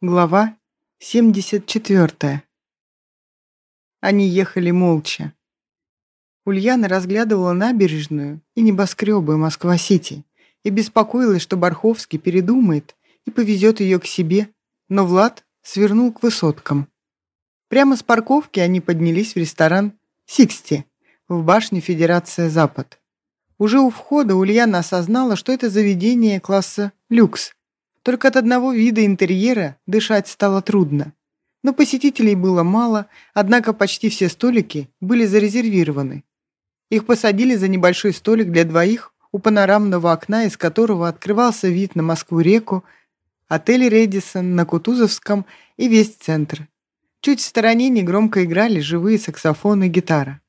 Глава 74. Они ехали молча. Ульяна разглядывала набережную и небоскребы Москва-Сити и беспокоилась, что Барховский передумает и повезет ее к себе, но Влад свернул к высоткам. Прямо с парковки они поднялись в ресторан «Sixty» в башне Федерация Запад. Уже у входа Ульяна осознала, что это заведение класса «Люкс», только от одного вида интерьера дышать стало трудно. Но посетителей было мало, однако почти все столики были зарезервированы. Их посадили за небольшой столик для двоих у панорамного окна, из которого открывался вид на Москву-реку, отель «Редисон» на Кутузовском и весь центр. Чуть в стороне негромко играли живые саксофоны и гитара.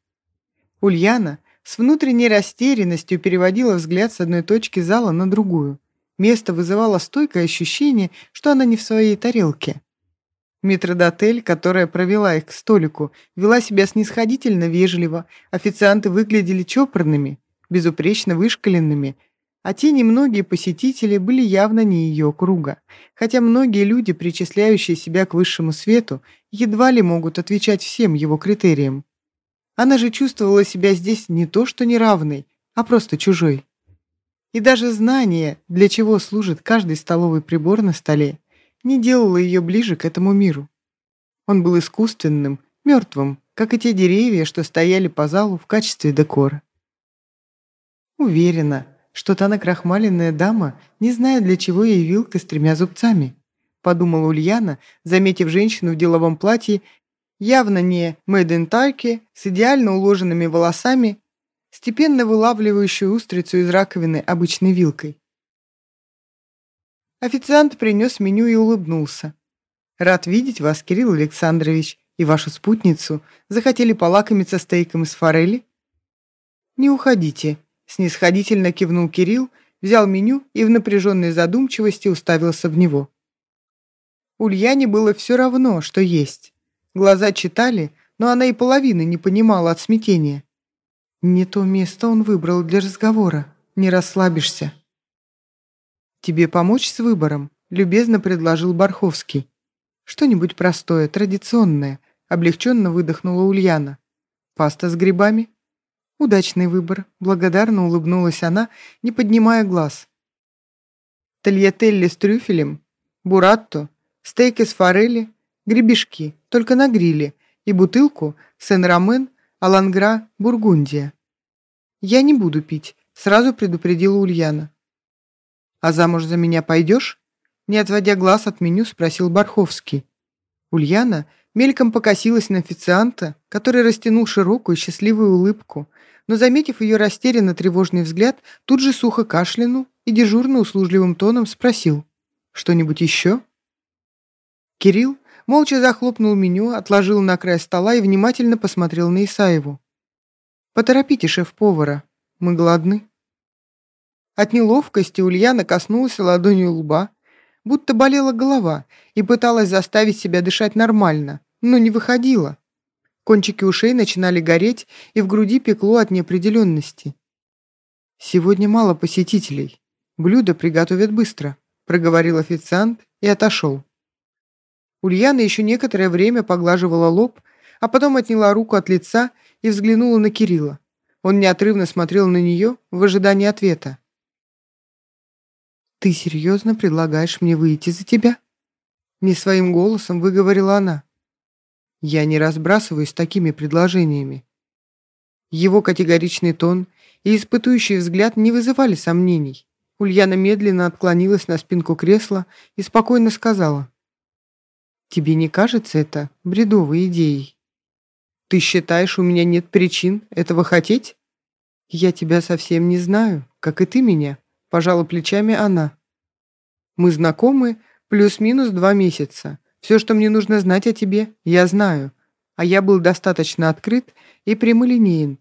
Ульяна с внутренней растерянностью переводила взгляд с одной точки зала на другую – Место вызывало стойкое ощущение, что она не в своей тарелке. Метродотель, которая провела их к столику, вела себя снисходительно вежливо, официанты выглядели чопорными, безупречно вышкаленными, а те немногие посетители были явно не ее круга, хотя многие люди, причисляющие себя к высшему свету, едва ли могут отвечать всем его критериям. Она же чувствовала себя здесь не то что неравной, а просто чужой. И даже знание, для чего служит каждый столовый прибор на столе, не делало ее ближе к этому миру. Он был искусственным, мертвым, как и те деревья, что стояли по залу в качестве декора. Уверена, что та накрахмаленная дама не знает, для чего ей вилка с тремя зубцами, подумала Ульяна, заметив женщину в деловом платье, явно не Мэйдентайке, с идеально уложенными волосами степенно вылавливающую устрицу из раковины обычной вилкой. Официант принес меню и улыбнулся. «Рад видеть вас, Кирилл Александрович, и вашу спутницу. Захотели полакомиться стейком из форели?» «Не уходите», — снисходительно кивнул Кирилл, взял меню и в напряженной задумчивости уставился в него. Ульяне было все равно, что есть. Глаза читали, но она и половины не понимала от смятения. Не то место он выбрал для разговора. Не расслабишься. Тебе помочь с выбором? Любезно предложил Барховский. Что-нибудь простое, традиционное. Облегченно выдохнула Ульяна. Паста с грибами? Удачный выбор. Благодарно улыбнулась она, не поднимая глаз. Тольятелли с трюфелем, буратто, стейк из форели, гребешки, только на гриле, и бутылку Сен-Ромен Алангра, Бургундия. Я не буду пить, сразу предупредила Ульяна. А замуж за меня пойдешь? Не отводя глаз от меню, спросил Барховский. Ульяна мельком покосилась на официанта, который растянул широкую счастливую улыбку, но, заметив ее растерянно тревожный взгляд, тут же сухо кашлянул и дежурно услужливым тоном спросил «Что-нибудь еще?» Кирилл Молча захлопнул меню, отложил на край стола и внимательно посмотрел на Исаеву. «Поторопите шеф-повара, мы голодны». От неловкости Ульяна коснулась ладонью лба, будто болела голова и пыталась заставить себя дышать нормально, но не выходила. Кончики ушей начинали гореть, и в груди пекло от неопределенности. «Сегодня мало посетителей. Блюдо приготовят быстро», — проговорил официант и отошел. Ульяна еще некоторое время поглаживала лоб, а потом отняла руку от лица и взглянула на Кирилла. Он неотрывно смотрел на нее в ожидании ответа. «Ты серьезно предлагаешь мне выйти за тебя?» Не своим голосом выговорила она. «Я не разбрасываюсь такими предложениями». Его категоричный тон и испытующий взгляд не вызывали сомнений. Ульяна медленно отклонилась на спинку кресла и спокойно сказала. Тебе не кажется это бредовой идеей? Ты считаешь, у меня нет причин этого хотеть? Я тебя совсем не знаю, как и ты меня, пожала плечами она. Мы знакомы плюс-минус два месяца. Все, что мне нужно знать о тебе, я знаю. А я был достаточно открыт и прямолинеен.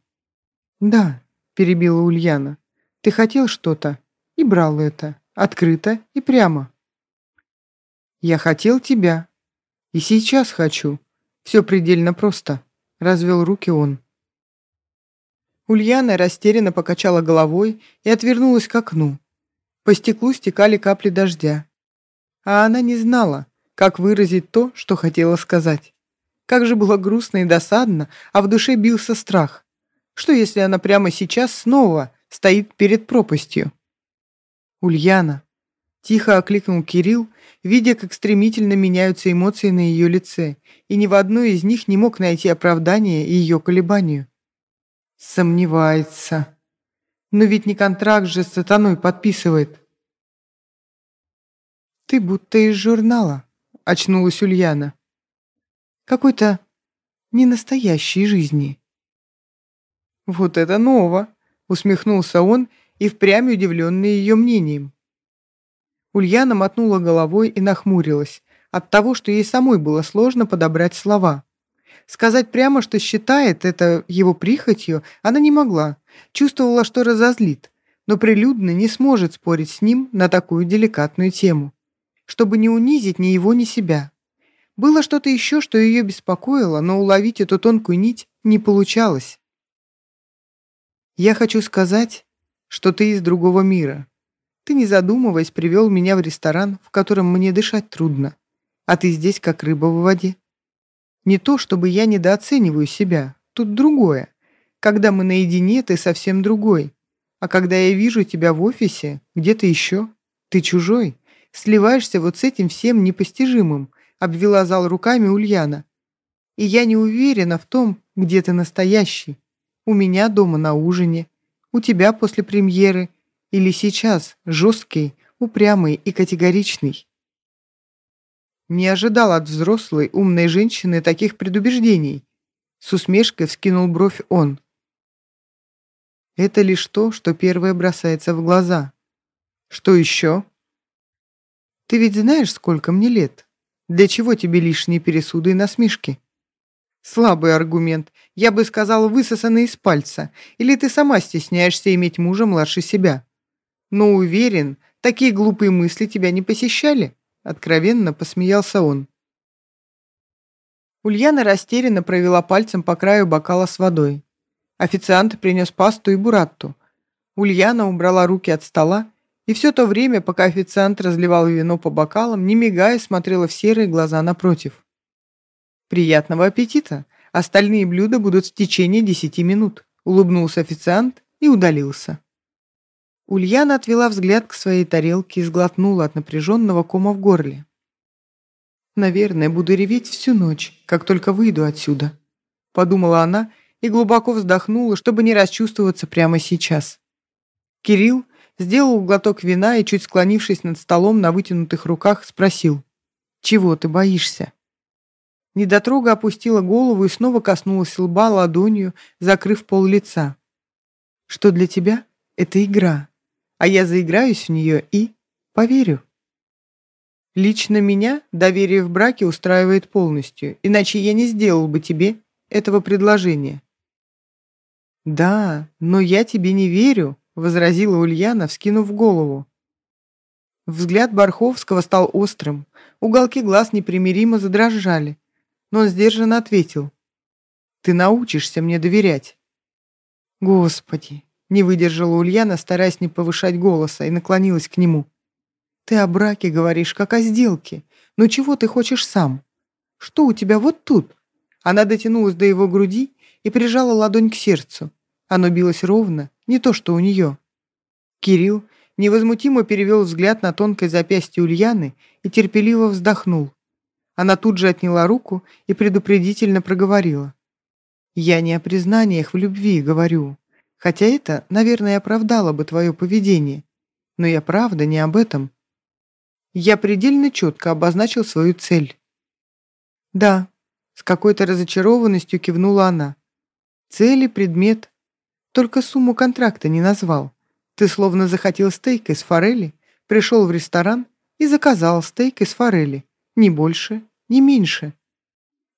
Да, перебила Ульяна. Ты хотел что-то и брал это, открыто и прямо. Я хотел тебя, и сейчас хочу. Все предельно просто. Развел руки он. Ульяна растерянно покачала головой и отвернулась к окну. По стеклу стекали капли дождя. А она не знала, Как выразить то, что хотела сказать? Как же было грустно и досадно, а в душе бился страх. Что, если она прямо сейчас снова стоит перед пропастью? «Ульяна!» — тихо окликнул Кирилл, видя, как стремительно меняются эмоции на ее лице, и ни в одной из них не мог найти оправдания ее колебанию. Сомневается. Но ведь не контракт же с сатаной подписывает. Ты будто из журнала, очнулась Ульяна. Какой-то ненастоящей жизни. Вот это ново, усмехнулся он и впрямь удивленный ее мнением. Ульяна мотнула головой и нахмурилась от того, что ей самой было сложно подобрать слова. Сказать прямо, что считает это его прихотью, она не могла. Чувствовала, что разозлит, но прилюдно не сможет спорить с ним на такую деликатную тему, чтобы не унизить ни его, ни себя. Было что-то еще, что ее беспокоило, но уловить эту тонкую нить не получалось. «Я хочу сказать, что ты из другого мира. Ты, не задумываясь, привел меня в ресторан, в котором мне дышать трудно, а ты здесь как рыба в воде. Не то, чтобы я недооцениваю себя, тут другое. Когда мы наедине, ты совсем другой. А когда я вижу тебя в офисе, где-то еще, ты чужой, сливаешься вот с этим всем непостижимым, обвела зал руками Ульяна. И я не уверена в том, где ты настоящий. У меня дома на ужине, у тебя после премьеры или сейчас жесткий, упрямый и категоричный. Не ожидал от взрослой, умной женщины таких предубеждений. С усмешкой вскинул бровь он. Это лишь то, что первое бросается в глаза. Что еще? Ты ведь знаешь, сколько мне лет? Для чего тебе лишние пересуды и насмешки? Слабый аргумент. Я бы сказал, высосанный из пальца. Или ты сама стесняешься иметь мужа младше себя? Но уверен, такие глупые мысли тебя не посещали. Откровенно посмеялся он. Ульяна растерянно провела пальцем по краю бокала с водой. Официант принес пасту и буратту. Ульяна убрала руки от стола, и все то время, пока официант разливал вино по бокалам, не мигая, смотрела в серые глаза напротив. «Приятного аппетита! Остальные блюда будут в течение десяти минут», улыбнулся официант и удалился. Ульяна отвела взгляд к своей тарелке и сглотнула от напряженного кома в горле. «Наверное, буду реветь всю ночь, как только выйду отсюда», — подумала она и глубоко вздохнула, чтобы не расчувствоваться прямо сейчас. Кирилл сделал глоток вина и, чуть склонившись над столом на вытянутых руках, спросил, «Чего ты боишься?» Недотрога опустила голову и снова коснулась лба ладонью, закрыв пол лица. «Что для тебя? Это игра а я заиграюсь в нее и поверю. Лично меня доверие в браке устраивает полностью, иначе я не сделал бы тебе этого предложения. «Да, но я тебе не верю», — возразила Ульяна, вскинув голову. Взгляд Барховского стал острым, уголки глаз непримиримо задрожали, но он сдержанно ответил. «Ты научишься мне доверять». «Господи, не выдержала Ульяна, стараясь не повышать голоса, и наклонилась к нему. «Ты о браке говоришь, как о сделке. Но чего ты хочешь сам? Что у тебя вот тут?» Она дотянулась до его груди и прижала ладонь к сердцу. Оно билось ровно, не то что у нее. Кирилл невозмутимо перевел взгляд на тонкое запястье Ульяны и терпеливо вздохнул. Она тут же отняла руку и предупредительно проговорила. «Я не о признаниях в любви говорю. Хотя это, наверное, оправдало бы твое поведение. Но я правда не об этом. Я предельно четко обозначил свою цель. Да, с какой-то разочарованностью кивнула она. Цели, предмет. Только сумму контракта не назвал. Ты словно захотел стейк из форели, пришел в ресторан и заказал стейк из форели. Ни больше, ни меньше.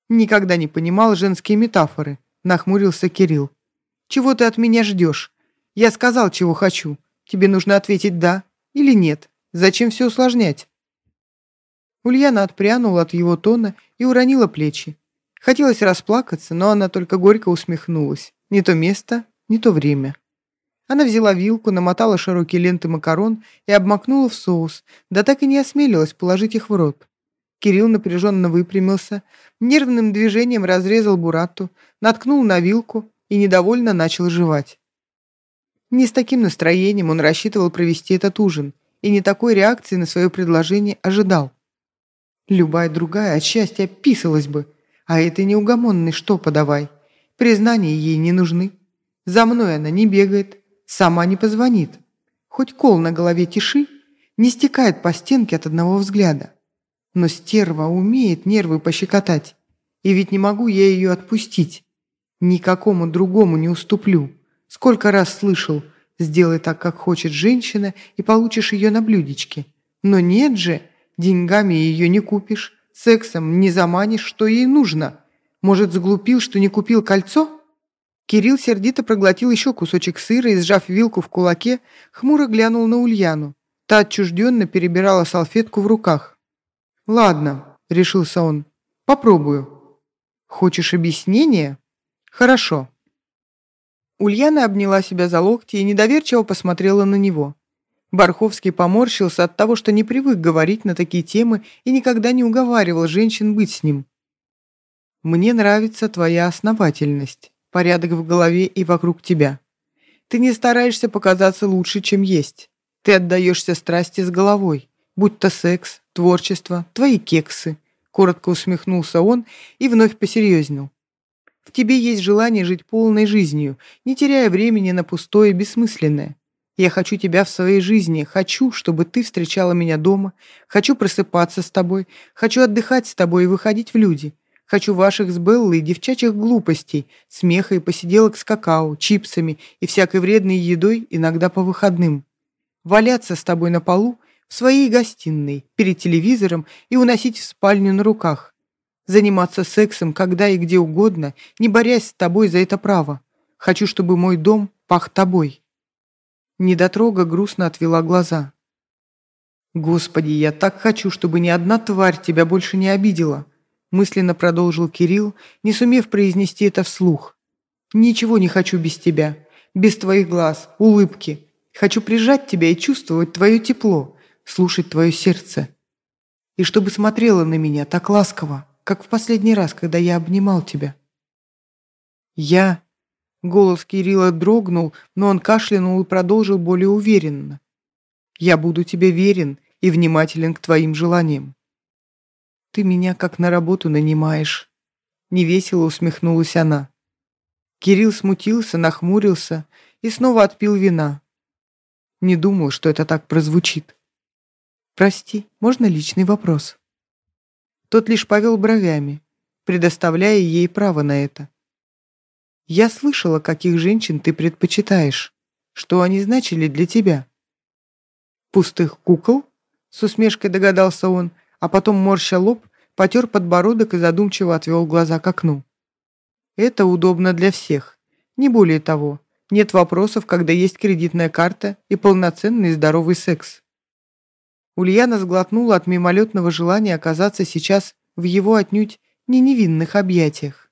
Никогда не понимал женские метафоры, нахмурился Кирилл. Чего ты от меня ждешь? Я сказал, чего хочу. Тебе нужно ответить «да» или «нет». Зачем все усложнять?» Ульяна отпрянула от его тона и уронила плечи. Хотелось расплакаться, но она только горько усмехнулась. Не то место, не то время. Она взяла вилку, намотала широкие ленты макарон и обмакнула в соус, да так и не осмелилась положить их в рот. Кирилл напряженно выпрямился, нервным движением разрезал буратту, наткнул на вилку и недовольно начал жевать. Не с таким настроением он рассчитывал провести этот ужин, и не такой реакции на свое предложение ожидал. Любая другая от счастья описалась бы, а этой неугомонной что подавай. Признания ей не нужны. За мной она не бегает, сама не позвонит. Хоть кол на голове тиши, не стекает по стенке от одного взгляда. Но стерва умеет нервы пощекотать, и ведь не могу я ее отпустить. Никакому другому не уступлю. Сколько раз слышал, сделай так, как хочет женщина, и получишь ее на блюдечке. Но нет же, деньгами ее не купишь, сексом не заманишь, что ей нужно. Может, заглупил, что не купил кольцо? Кирилл сердито проглотил еще кусочек сыра и, сжав вилку в кулаке, хмуро глянул на Ульяну. Та отчужденно перебирала салфетку в руках. «Ладно», — решился он, — «попробую». «Хочешь объяснение?» «Хорошо». Ульяна обняла себя за локти и недоверчиво посмотрела на него. Барховский поморщился от того, что не привык говорить на такие темы и никогда не уговаривал женщин быть с ним. «Мне нравится твоя основательность, порядок в голове и вокруг тебя. Ты не стараешься показаться лучше, чем есть. Ты отдаешься страсти с головой, будь то секс, творчество, твои кексы. Коротко усмехнулся он и вновь посерьезнел. В тебе есть желание жить полной жизнью, не теряя времени на пустое и бессмысленное. Я хочу тебя в своей жизни, хочу, чтобы ты встречала меня дома, хочу просыпаться с тобой, хочу отдыхать с тобой и выходить в люди. Хочу ваших с Беллой девчачьих глупостей, смеха и посиделок с какао, чипсами и всякой вредной едой иногда по выходным валяться с тобой на полу в своей гостиной, перед телевизором и уносить в спальню на руках. Заниматься сексом когда и где угодно, не борясь с тобой за это право. Хочу, чтобы мой дом пах тобой. Недотрога грустно отвела глаза. «Господи, я так хочу, чтобы ни одна тварь тебя больше не обидела», мысленно продолжил Кирилл, не сумев произнести это вслух. «Ничего не хочу без тебя, без твоих глаз, улыбки, Хочу прижать тебя и чувствовать твое тепло, слушать твое сердце. И чтобы смотрела на меня так ласково, как в последний раз, когда я обнимал тебя. Я... Голос Кирилла дрогнул, но он кашлянул и продолжил более уверенно. «Я буду тебе верен и внимателен к твоим желаниям. Ты меня как на работу нанимаешь». Невесело усмехнулась она. Кирилл смутился, нахмурился и снова отпил вина. Не думал, что это так прозвучит. «Прости, можно личный вопрос?» Тот лишь повел бровями, предоставляя ей право на это. «Я слышала, каких женщин ты предпочитаешь. Что они значили для тебя?» «Пустых кукол?» — с усмешкой догадался он, а потом, морща лоб, потер подбородок и задумчиво отвел глаза к окну. «Это удобно для всех, не более того. Нет вопросов, когда есть кредитная карта и полноценный здоровый секс. Ульяна сглотнула от мимолетного желания оказаться сейчас в его отнюдь не невинных объятиях.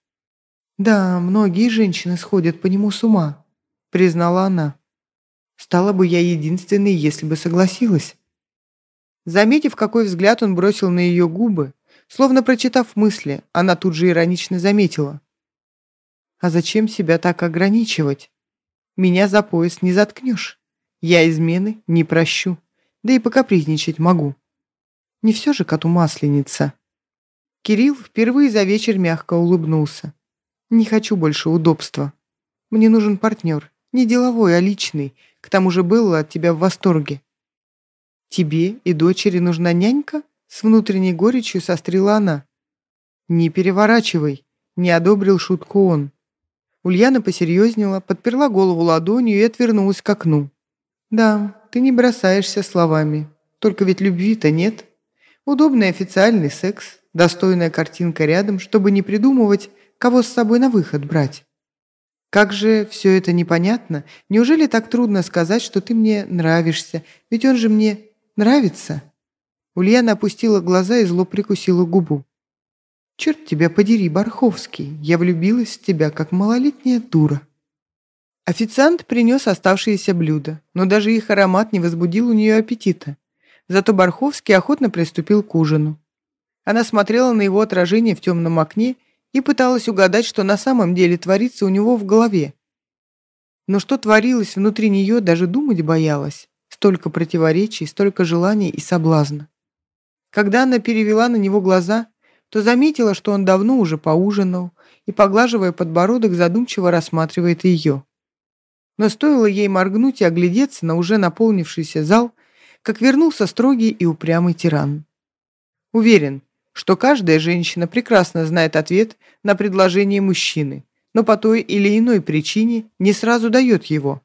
«Да, многие женщины сходят по нему с ума», — признала она. «Стала бы я единственной, если бы согласилась». Заметив, какой взгляд он бросил на ее губы, словно прочитав мысли, она тут же иронично заметила. «А зачем себя так ограничивать? Меня за пояс не заткнешь. Я измены не прощу. Да и покапризничать могу. Не все же коту масленица. Кирилл впервые за вечер мягко улыбнулся. Не хочу больше удобства. Мне нужен партнер. Не деловой, а личный. К тому же Белла от тебя в восторге. Тебе и дочери нужна нянька? С внутренней горечью сострила она. Не переворачивай. Не одобрил шутку он. Ульяна посерьезнела, подперла голову ладонью и отвернулась к окну. «Да, ты не бросаешься словами. Только ведь любви-то нет. Удобный официальный секс, достойная картинка рядом, чтобы не придумывать, кого с собой на выход брать. Как же все это непонятно? Неужели так трудно сказать, что ты мне нравишься? Ведь он же мне нравится?» Ульяна опустила глаза и зло прикусила губу. Черт тебя подери, Барховский, я влюбилась в тебя, как малолетняя дура. Официант принес оставшиеся блюда, но даже их аромат не возбудил у нее аппетита. Зато Барховский охотно приступил к ужину. Она смотрела на его отражение в темном окне и пыталась угадать, что на самом деле творится у него в голове. Но что творилось внутри нее, даже думать боялась. Столько противоречий, столько желаний и соблазна. Когда она перевела на него глаза, то заметила, что он давно уже поужинал и, поглаживая подбородок, задумчиво рассматривает ее. Но стоило ей моргнуть и оглядеться на уже наполнившийся зал, как вернулся строгий и упрямый тиран. Уверен, что каждая женщина прекрасно знает ответ на предложение мужчины, но по той или иной причине не сразу дает его.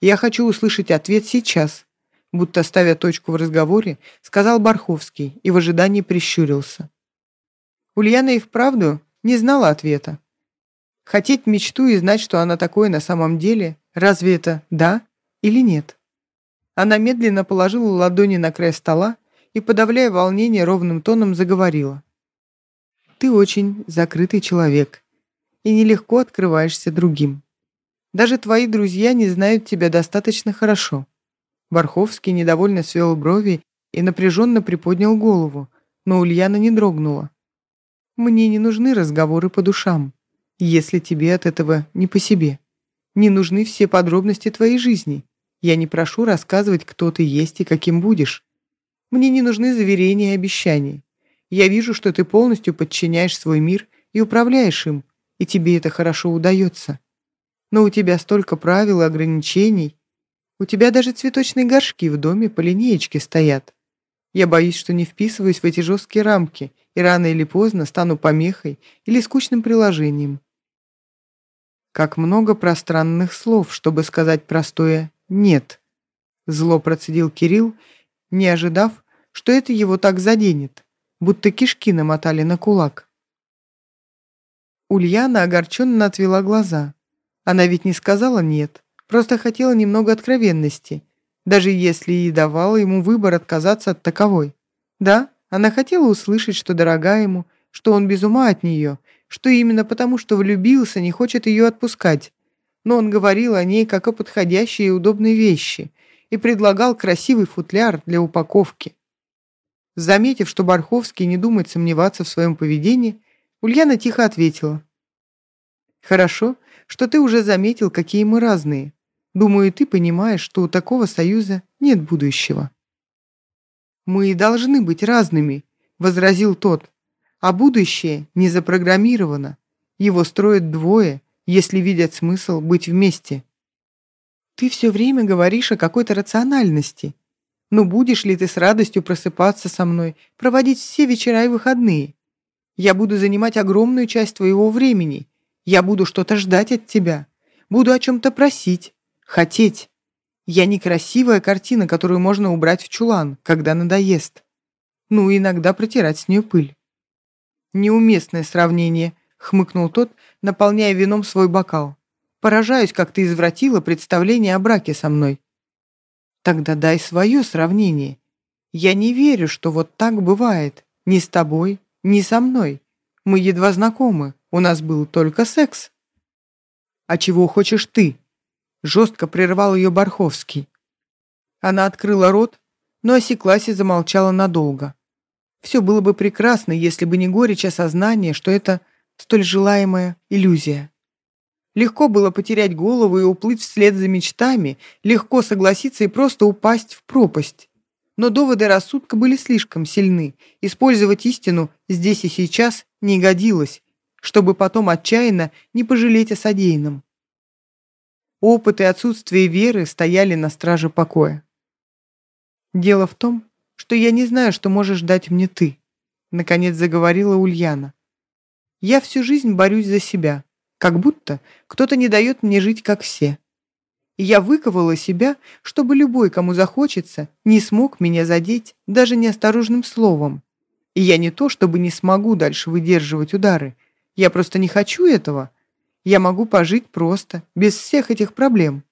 Я хочу услышать ответ сейчас, будто ставя точку в разговоре, сказал Барховский и в ожидании прищурился. Ульяна и вправду не знала ответа. Хотеть мечту и знать, что она такое на самом деле, разве это да или нет? Она медленно положила ладони на край стола и, подавляя волнение, ровным тоном заговорила. «Ты очень закрытый человек и нелегко открываешься другим. Даже твои друзья не знают тебя достаточно хорошо». Барховский недовольно свел брови и напряженно приподнял голову, но Ульяна не дрогнула. «Мне не нужны разговоры по душам, если тебе от этого не по себе. Не нужны все подробности твоей жизни. Я не прошу рассказывать, кто ты есть и каким будешь. Мне не нужны заверения и обещания. Я вижу, что ты полностью подчиняешь свой мир и управляешь им, и тебе это хорошо удается. Но у тебя столько правил и ограничений. У тебя даже цветочные горшки в доме по линеечке стоят. Я боюсь, что не вписываюсь в эти жесткие рамки и рано или поздно стану помехой или скучным приложением. Как много пространных слов, чтобы сказать простое «нет». Зло процедил Кирилл не ожидав, что это его так заденет, будто кишки намотали на кулак. Ульяна огорченно отвела глаза. Она ведь не сказала «нет», просто хотела немного откровенности, даже если и давала ему выбор отказаться от таковой. Да, она хотела услышать, что дорога ему, что он без ума от нее, что именно потому, что влюбился, не хочет ее отпускать. Но он говорил о ней как о подходящей и удобной вещи, и предлагал красивый футляр для упаковки. Заметив, что Барховский не думает сомневаться в своем поведении, Ульяна тихо ответила. «Хорошо, что ты уже заметил, какие мы разные. Думаю, ты понимаешь, что у такого союза нет будущего». «Мы и должны быть разными», — возразил тот. «А будущее не запрограммировано. Его строят двое, если видят смысл быть вместе». Ты все время говоришь о какой-то рациональности. Но будешь ли ты с радостью просыпаться со мной, проводить все вечера и выходные? Я буду занимать огромную часть твоего времени. Я буду что-то ждать от тебя. Буду о чем-то просить, хотеть. Я не красивая картина, которую можно убрать в чулан, когда надоест. Ну, иногда протирать с нее пыль. Неуместное сравнение, хмыкнул тот, наполняя вином свой бокал. Поражаюсь, как ты извратила представление о браке со мной. Тогда дай свое сравнение. Я не верю, что вот так бывает. Ни с тобой, ни со мной. Мы едва знакомы, у нас был только секс. А чего хочешь ты? Жестко прервал ее Барховский. Она открыла рот, но осеклась и замолчала надолго. Все было бы прекрасно, если бы не горечь осознания, что это столь желаемая иллюзия. Легко было потерять голову и уплыть вслед за мечтами, легко согласиться и просто упасть в пропасть. Но доводы рассудка были слишком сильны. Использовать истину здесь и сейчас не годилось, чтобы потом отчаянно не пожалеть о содеянном. Опыт и отсутствие веры стояли на страже покоя. «Дело в том, что я не знаю, что можешь дать мне ты», наконец заговорила Ульяна. «Я всю жизнь борюсь за себя, как будто кто-то не дает мне жить, как все. И я выковала себя, чтобы любой, кому захочется, не смог меня задеть даже неосторожным словом. И я не то, чтобы не смогу дальше выдерживать удары. Я просто не хочу этого. Я могу пожить просто, без всех этих проблем.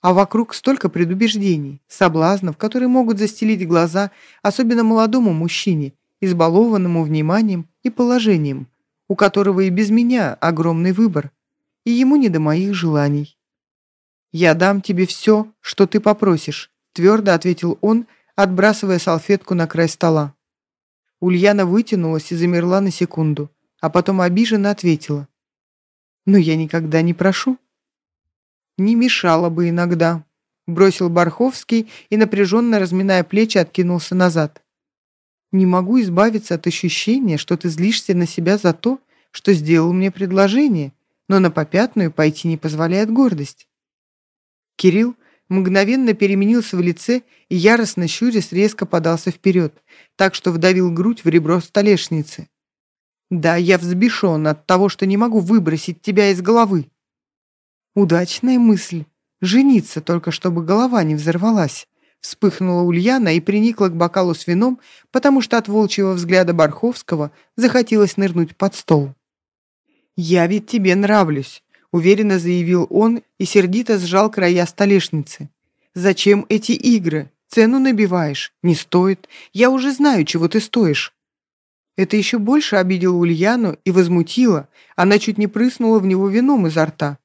А вокруг столько предубеждений, соблазнов, которые могут застелить глаза, особенно молодому мужчине, избалованному вниманием и положением – у которого и без меня огромный выбор, и ему не до моих желаний. «Я дам тебе все, что ты попросишь», — твердо ответил он, отбрасывая салфетку на край стола. Ульяна вытянулась и замерла на секунду, а потом обиженно ответила. «Но я никогда не прошу». «Не мешало бы иногда», — бросил Барховский и, напряженно разминая плечи, откинулся назад. «Не могу избавиться от ощущения, что ты злишься на себя за то, что сделал мне предложение, но на попятную пойти не позволяет гордость». Кирилл мгновенно переменился в лице и яростно щурясь резко подался вперед, так что вдавил грудь в ребро столешницы. «Да, я взбешен от того, что не могу выбросить тебя из головы». «Удачная мысль. Жениться, только чтобы голова не взорвалась». Вспыхнула Ульяна и приникла к бокалу с вином, потому что от волчьего взгляда Барховского захотелось нырнуть под стол. «Я ведь тебе нравлюсь уверенно заявил он и сердито сжал края столешницы. «Зачем эти игры? Цену набиваешь? Не стоит. Я уже знаю, чего ты стоишь». Это еще больше обидело Ульяну и возмутило. Она чуть не прыснула в него вином изо рта,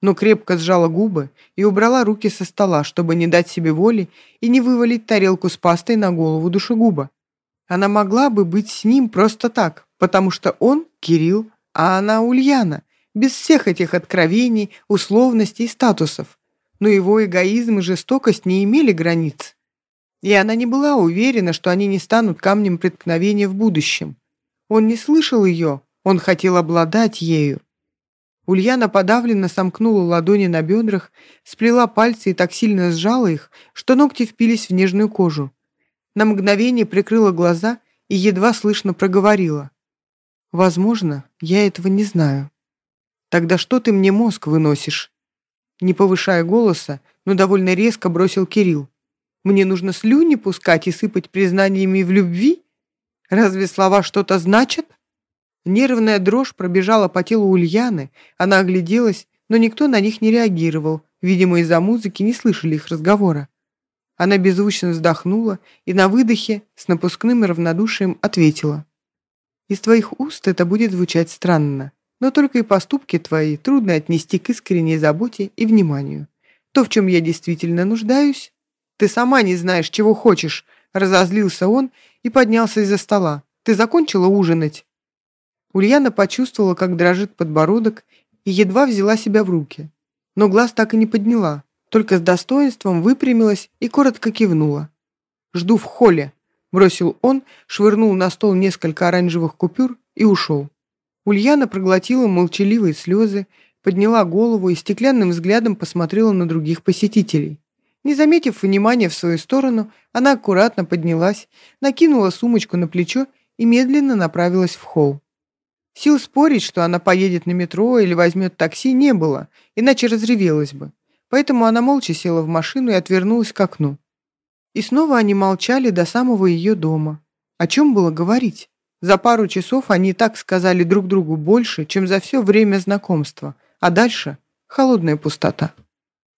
но крепко сжала губы и убрала руки со стола, чтобы не дать себе воли и не вывалить тарелку с пастой на голову душегуба. Она могла бы быть с ним просто так, потому что он — Кирилл, а она Ульяна, без всех этих откровений, условностей и статусов. Но его эгоизм и жестокость не имели границ. И она не была уверена, что они не станут камнем преткновения в будущем. Он не слышал ее, он хотел обладать ею. Ульяна подавленно сомкнула ладони на бедрах, сплела пальцы и так сильно сжала их, что ногти впились в нежную кожу. На мгновение прикрыла глаза и едва слышно проговорила. «Возможно, я этого не знаю». Тогда что ты мне мозг выносишь?» Не повышая голоса, но довольно резко бросил Кирилл. «Мне нужно слюни пускать и сыпать признаниями в любви? Разве слова что-то значат?» Нервная дрожь пробежала по телу Ульяны, она огляделась, но никто на них не реагировал, видимо, из-за музыки не слышали их разговора. Она беззвучно вздохнула и на выдохе с напускным равнодушием ответила. «Из твоих уст это будет звучать странно. Но только и поступки твои трудно отнести к искренней заботе и вниманию. То, в чем я действительно нуждаюсь, ты сама не знаешь, чего хочешь, разозлился он и поднялся из-за стола. Ты закончила ужинать? Ульяна почувствовала, как дрожит подбородок, и едва взяла себя в руки. Но глаз так и не подняла, только с достоинством выпрямилась и коротко кивнула. «Жду в холле», — бросил он, швырнул на стол несколько оранжевых купюр и ушел. Ульяна проглотила молчаливые слезы, подняла голову и стеклянным взглядом посмотрела на других посетителей. Не заметив внимания в свою сторону, она аккуратно поднялась, накинула сумочку на плечо и медленно направилась в холл. Сил спорить, что она поедет на метро или возьмет такси, не было, иначе разревелась бы. Поэтому она молча села в машину и отвернулась к окну. И снова они молчали до самого ее дома. О чем было говорить? За пару часов они так сказали друг другу больше, чем за все время знакомства, а дальше — холодная пустота.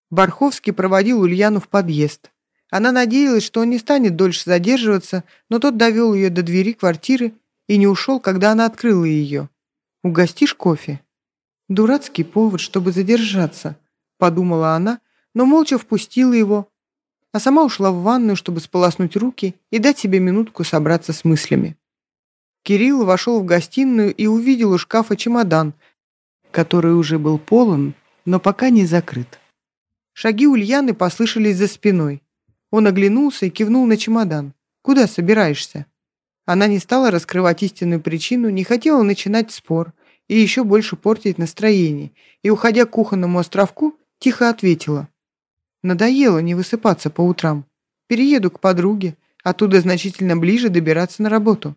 Барховский проводил Ульяну в подъезд. Она надеялась, что он не станет дольше задерживаться, но тот довел ее до двери квартиры и не ушел, когда она открыла ее. «Угостишь кофе?» «Дурацкий повод, чтобы задержаться», — подумала она, но молча впустила его, а сама ушла в ванную, чтобы сполоснуть руки и дать себе минутку собраться с мыслями. Кирилл вошел в гостиную и увидел у шкафа чемодан, который уже был полон, но пока не закрыт. Шаги Ульяны послышались за спиной. Он оглянулся и кивнул на чемодан. «Куда собираешься?» Она не стала раскрывать истинную причину, не хотела начинать спор и еще больше портить настроение, и, уходя к кухонному островку, тихо ответила. «Надоело не высыпаться по утрам. Перееду к подруге, оттуда значительно ближе добираться на работу».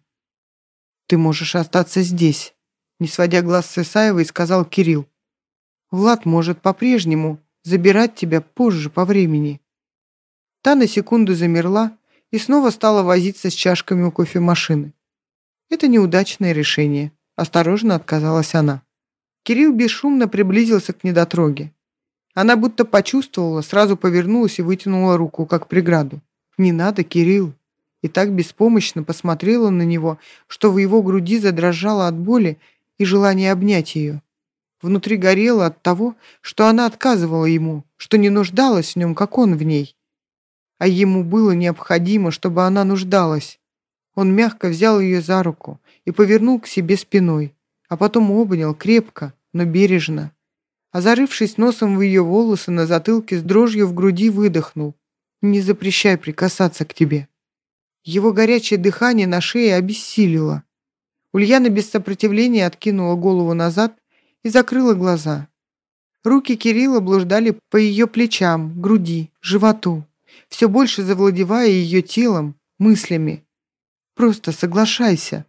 «Ты можешь остаться здесь», — не сводя глаз с Исаевой, сказал Кирилл. «Влад может по-прежнему забирать тебя позже по времени». Та на секунду замерла и снова стала возиться с чашками у кофемашины. «Это неудачное решение», — осторожно отказалась она. Кирилл бесшумно приблизился к недотроге. Она будто почувствовала, сразу повернулась и вытянула руку, как преграду. «Не надо, Кирилл!» и так беспомощно посмотрела на него, что в его груди задрожало от боли и желания обнять ее. Внутри горело от того, что она отказывала ему, что не нуждалась в нем, как он в ней. А ему было необходимо, чтобы она нуждалась. Он мягко взял ее за руку и повернул к себе спиной, а потом обнял крепко, но бережно. А зарывшись носом в ее волосы на затылке с дрожью в груди выдохнул. «Не запрещай прикасаться к тебе». Его горячее дыхание на шее обессилило. Ульяна без сопротивления откинула голову назад и закрыла глаза. Руки Кирилла блуждали по ее плечам, груди, животу, все больше завладевая ее телом, мыслями. «Просто соглашайся.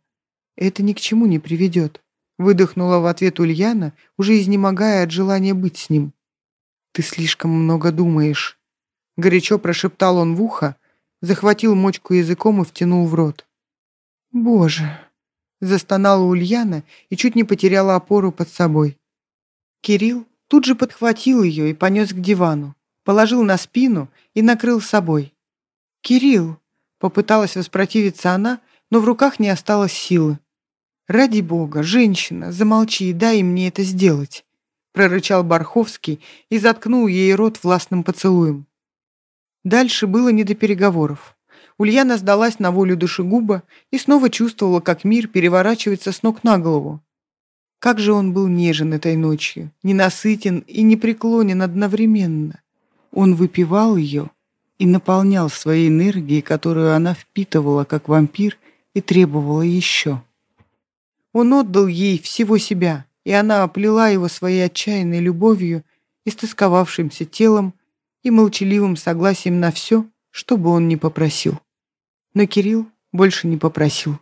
Это ни к чему не приведет», выдохнула в ответ Ульяна, уже изнемогая от желания быть с ним. «Ты слишком много думаешь», — горячо прошептал он в ухо, захватил мочку языком и втянул в рот. «Боже!» — застонала Ульяна и чуть не потеряла опору под собой. Кирилл тут же подхватил ее и понес к дивану, положил на спину и накрыл собой. «Кирилл!» — попыталась воспротивиться она, но в руках не осталось силы. «Ради бога, женщина, замолчи и дай мне это сделать!» — прорычал Барховский и заткнул ей рот властным поцелуем. Дальше было не до переговоров. Ульяна сдалась на волю душегуба и снова чувствовала, как мир переворачивается с ног на голову. Как же он был нежен этой ночью, ненасытен и непреклонен одновременно. Он выпивал ее и наполнял своей энергией, которую она впитывала, как вампир, и требовала еще. Он отдал ей всего себя, и она оплела его своей отчаянной любовью, истосковавшимся телом, и молчаливым согласием на все, что бы он ни попросил. Но Кирилл больше не попросил.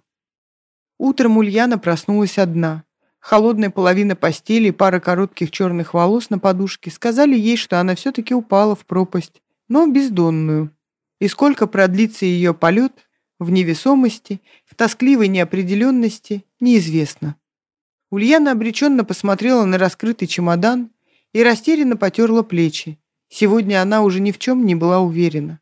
Утром Ульяна проснулась одна. Холодная половина постели и пара коротких черных волос на подушке сказали ей, что она все-таки упала в пропасть, но бездонную. И сколько продлится ее полет в невесомости, в тоскливой неопределенности, неизвестно. Ульяна обреченно посмотрела на раскрытый чемодан и растерянно потерла плечи, Сегодня она уже ни в чем не была уверена.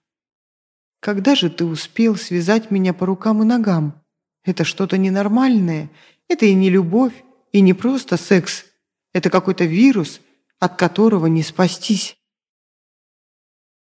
«Когда же ты успел связать меня по рукам и ногам? Это что-то ненормальное. Это и не любовь, и не просто секс. Это какой-то вирус, от которого не спастись».